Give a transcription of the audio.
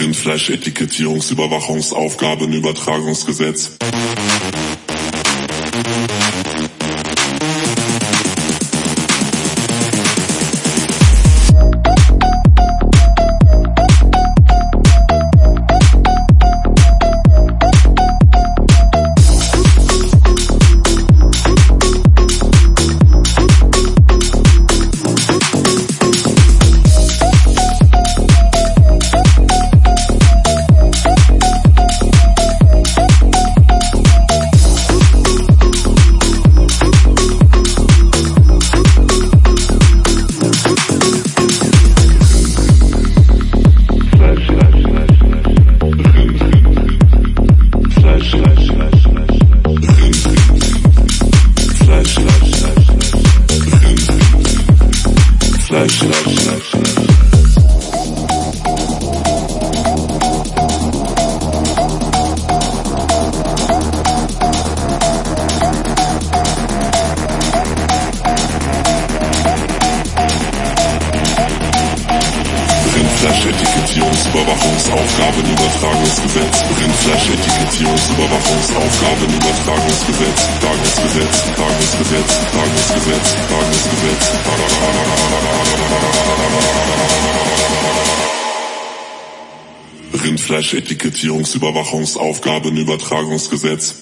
Rindfleisch-Etikettierungsüberwachungsaufgabenübertragungsgesetz. Rindfleisch-Etikettierungsüberwachungsaufgabenübertragungsgesetz. Rindfleisch-Etikettierungsüberwachungsaufgabenübertragungsgesetz. Tagesgesetz, Tagesgesetz, Tagesgesetz, Tagesgesetz. Rindfleisch-Etikettierungsüberwachungsaufgabenübertragungsgesetz.